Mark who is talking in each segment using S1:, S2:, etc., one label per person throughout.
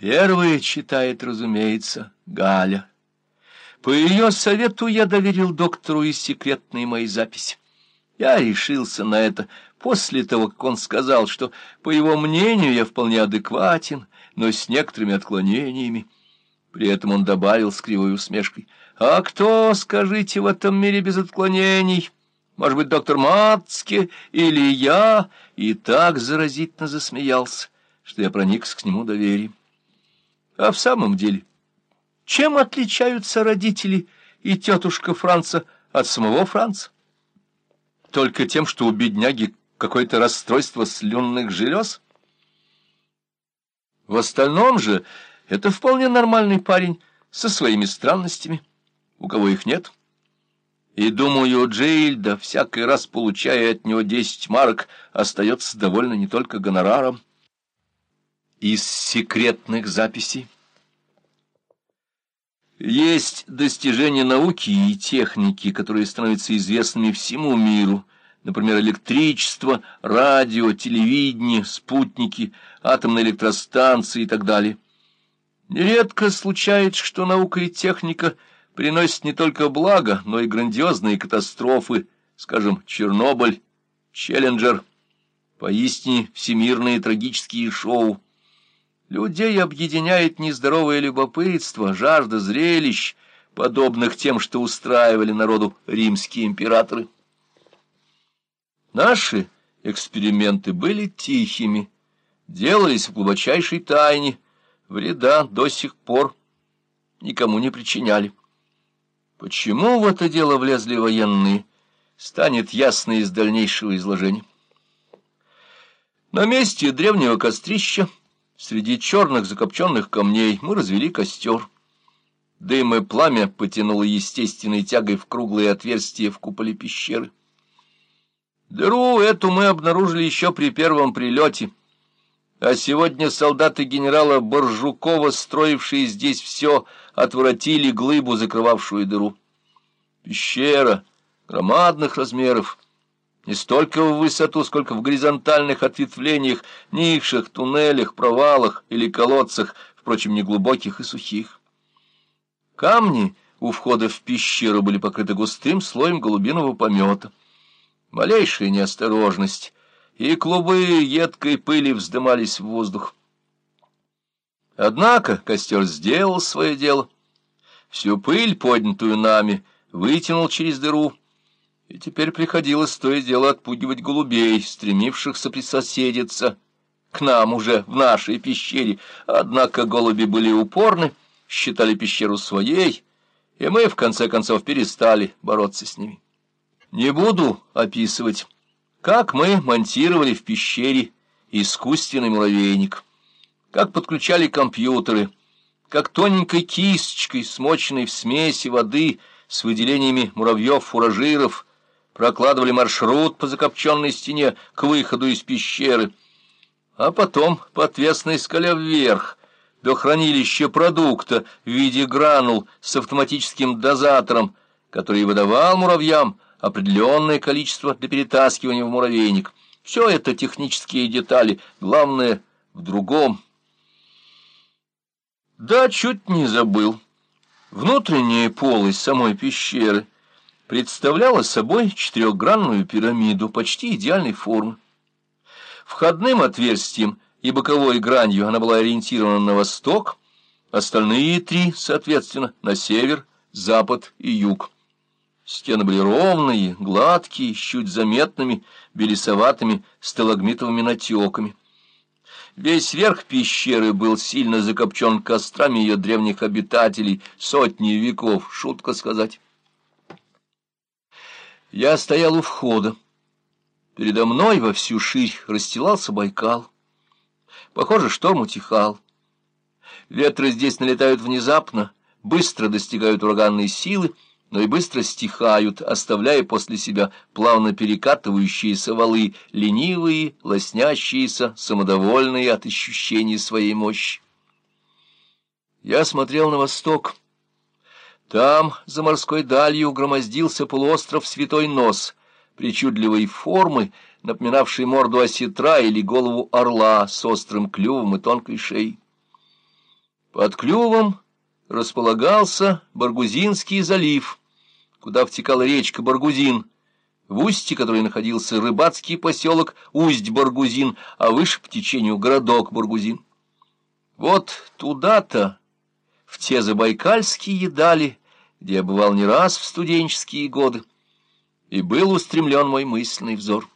S1: Первое читает, разумеется, Галя. По ее совету я доверил доктору и секретные мои записи. Я решился на это после того, как он сказал, что, по его мнению, я вполне адекватен, но с некоторыми отклонениями. При этом он добавил с кривой усмешкой, «А кто, скажите, в этом мире без отклонений? Может быть, доктор Мацке или я?» И так заразительно засмеялся, что я проникся к нему доверием. А в самом деле, чем отличаются родители и тетушка Франца от самого Франца? Только тем, что у бедняги какое-то расстройство слюнных желез? В остальном же это вполне нормальный парень со своими странностями, у кого их нет. И, думаю, Джейльда, всякий раз получая от него десять марок, остается довольно не только гонораром, из секретных записей. Есть достижения науки и техники, которые становятся известными всему миру, например, электричество, радио, телевидение, спутники, атомные электростанции и так далее. Нередко случается, что наука и техника приносят не только благо, но и грандиозные катастрофы, скажем, Чернобыль, Челленджер, поистине всемирные трагические шоу. Людей объединяет нездоровое любопытство, жажда зрелищ, подобных тем, что устраивали народу римские императоры. Наши эксперименты были тихими, делались в глубочайшей тайне, вреда до сих пор никому не причиняли. Почему в это дело влезли военные, станет ясно из дальнейшего изложения. На месте древнего кострища Среди черных закопченных камней мы развели костер. Дым и пламя потянуло естественной тягой в круглые отверстия в куполе пещеры. Дыру эту мы обнаружили еще при первом прилете. А сегодня солдаты генерала Боржукова, строившие здесь все, отворотили глыбу, закрывавшую дыру. Пещера громадных размеров — не столько в высоту, сколько в горизонтальных ответвлениях, нишах, туннелях, провалах или колодцах, впрочем, неглубоких и сухих. Камни у входа в пещеру были покрыты густым слоем голубиного помета. Малейшая неосторожность, и клубы едкой пыли вздымались в воздух. Однако костер сделал свое дело. Всю пыль, поднятую нами, вытянул через дыру, и теперь приходилось то и дело отпугивать голубей, стремившихся присоседиться к нам уже в нашей пещере. Однако голуби были упорны, считали пещеру своей, и мы, в конце концов, перестали бороться с ними. Не буду описывать, как мы монтировали в пещере искусственный муравейник, как подключали компьютеры, как тоненькой кисточкой, смоченной в смеси воды с выделениями муравьев-фуражиров, прокладывали маршрут по закопченной стене к выходу из пещеры, а потом по отвесной скале вверх, до хранилища продукта в виде гранул с автоматическим дозатором, который выдавал муравьям определенное количество для перетаскивания в муравейник. Все это технические детали, главное в другом. Да, чуть не забыл. Внутренняя полость самой пещеры — представляла собой четырехгранную пирамиду почти идеальной формы. Входным отверстием и боковой гранью она была ориентирована на восток, остальные три, соответственно, на север, запад и юг. Стены были ровные, гладкие, с чуть заметными белесоватыми сталагмитовыми натеками. Весь верх пещеры был сильно закопчен кострами ее древних обитателей, сотни веков, шутка сказать. Я стоял у входа. Передо мной во всю ширь расстилался Байкал. Похоже, шторм утихал. Ветры здесь налетают внезапно, быстро достигают ураганной силы, но и быстро стихают, оставляя после себя плавно перекатывающиеся валы, ленивые, лоснящиеся, самодовольные от ощущения своей мощи. Я смотрел на восток — там, за морской далью, громоздился полуостров Святой Нос, причудливой формы, напоминавший морду осетра или голову орла с острым клювом и тонкой шеей. Под клювом располагался Баргузинский залив, куда втекала речка Баргузин, в устье которой находился рыбацкий поселок Усть-Баргузин, а выше по течению городок Баргузин. Вот туда-то, в те забайкальские дали, где я бывал не раз в студенческие годы, и был устремлен мой мысленный взор.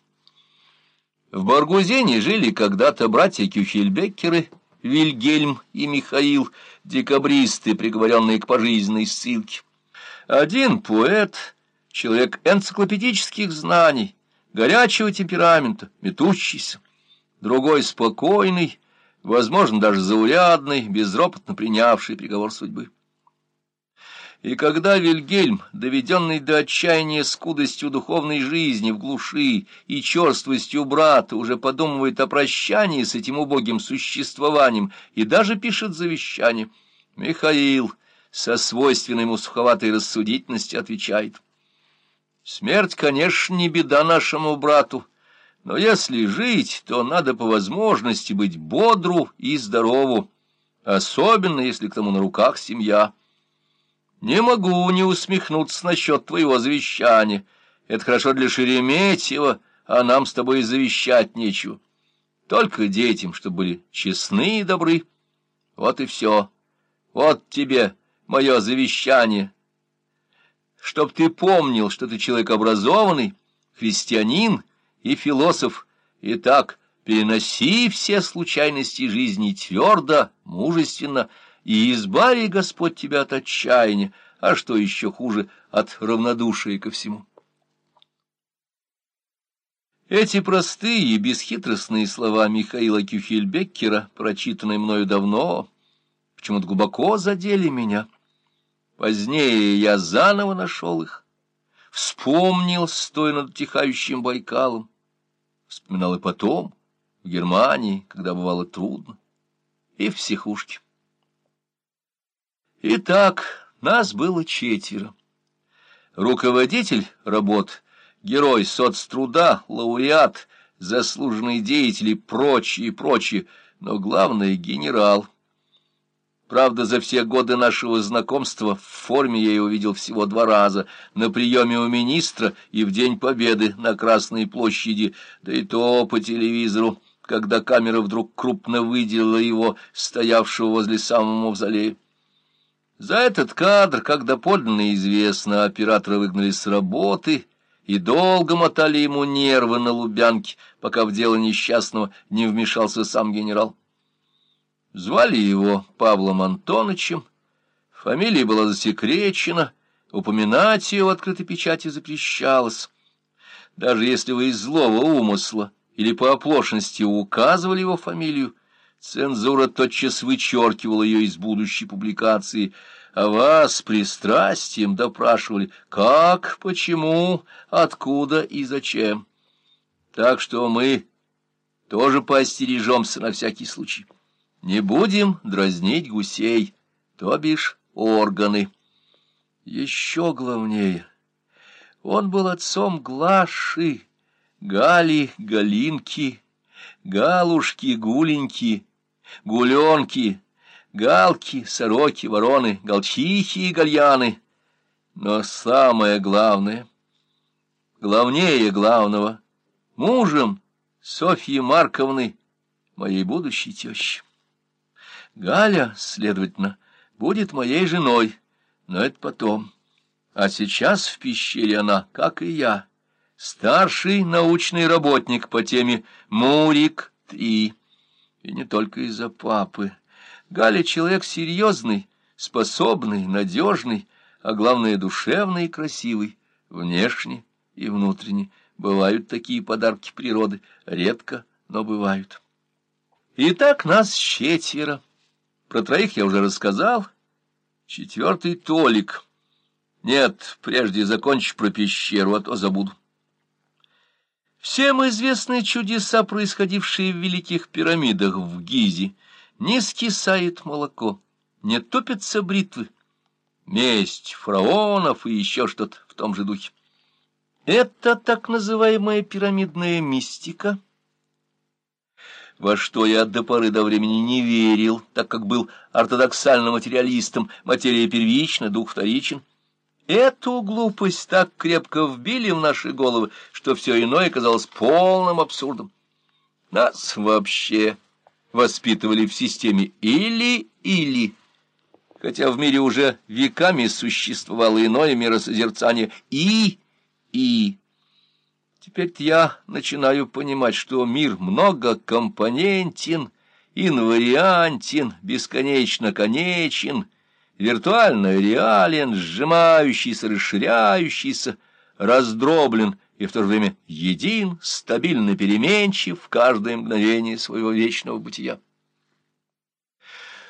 S1: В Баргузине жили когда-то братья Кюхельбеккеры, Вильгельм и Михаил, декабристы, приговоренные к пожизненной ссылке. Один поэт, человек энциклопедических знаний, горячего темперамента, метущийся, другой спокойный, возможно, даже заурядный, безропотно принявший приговор судьбы. И когда Вильгельм, доведенный до отчаяния скудостью духовной жизни в глуши и черствостью брата, уже подумывает о прощании с этим убогим существованием и даже пишет завещание, Михаил со свойственной ему суховатой рассудительностью отвечает. «Смерть, конечно, не беда нашему брату, но если жить, то надо по возможности быть бодру и здорову, особенно если к тому на руках семья». Не могу не усмехнуться насчет твоего завещания. Это хорошо для Шереметьева, а нам с тобой завещать нечего. Только детям, чтобы были честны и добры. Вот и все. Вот тебе мое завещание. Чтоб ты помнил, что ты человек образованный, христианин и философ, и так переноси все случайности жизни твердо, мужественно, и избави Господь тебя от отчаяния, а что еще хуже, от равнодушия ко всему. Эти простые и бесхитростные слова Михаила Кюхельбеккера, прочитанные мною давно, почему-то глубоко задели меня. Позднее я заново нашел их, вспомнил, стоя над утихающим Байкалом, вспоминал и потом, в Германии, когда бывало трудно, и в психушке. Итак, нас было четверо. Руководитель работ, герой соцтруда, лауреат, заслуженный деятель и прочие, прочие, но главное — генерал. Правда, за все годы нашего знакомства в форме я его видел всего два раза, на приеме у министра и в День Победы на Красной площади, да и то по телевизору, когда камера вдруг крупно выделила его, стоявшего возле самого мавзолея. За этот кадр, как доподлинно известно, оператора выгнали с работы и долго мотали ему нервы на Лубянке, пока в дело несчастного не вмешался сам генерал. Звали его Павлом Антоновичем, фамилия была засекречена, упоминать ее в открытой печати запрещалось. Даже если вы из злого умысла или по оплошности указывали его фамилию, Цензура тотчас вычеркивала ее из будущей публикации, а вас пристрастием допрашивали, как, почему, откуда и зачем. Так что мы тоже поостережемся на всякий случай. Не будем дразнить гусей, то бишь органы. Еще главнее, он был отцом Глаши, Гали, Галинки, Галушки, Гуленьки, гуленки, галки, сороки, вороны, голчихи и гальяны. Но самое главное, главнее главного, мужем Софьи Марковны, моей будущей тещи. Галя, следовательно, будет моей женой, но это потом. А сейчас в пещере она, как и я, старший научный работник по теме «Мурик-3». И не только из-за папы. Галя человек серьезный, способный, надежный, а главное, душевный и красивый, внешне и внутренне. Бывают такие подарки природы, редко, но бывают. Итак, нас четверо. Про троих я уже рассказал. Четвертый — Толик. Нет, прежде закончишь про пещеру, а то забуду. Всем известны чудеса, происходившие в великих пирамидах в Гизе. Не скисает молоко, не топятся бритвы. Месть фараонов и еще что-то в том же духе. Это так называемая пирамидная мистика. Во что я до поры до времени не верил, так как был ортодоксальным материалистом, материя первична, дух вторичен. Эту глупость так крепко вбили в наши головы, что все иное казалось полным абсурдом. Нас вообще воспитывали в системе «или-или», хотя в мире уже веками существовало иное миросозерцание «и-и». Теперь я начинаю понимать, что мир многокомпонентен, инвариантен, бесконечно конечен, виртуально реален, сжимающийся, расширяющийся, раздроблен и в то же время един, стабильно переменчив в каждое мгновение своего вечного бытия.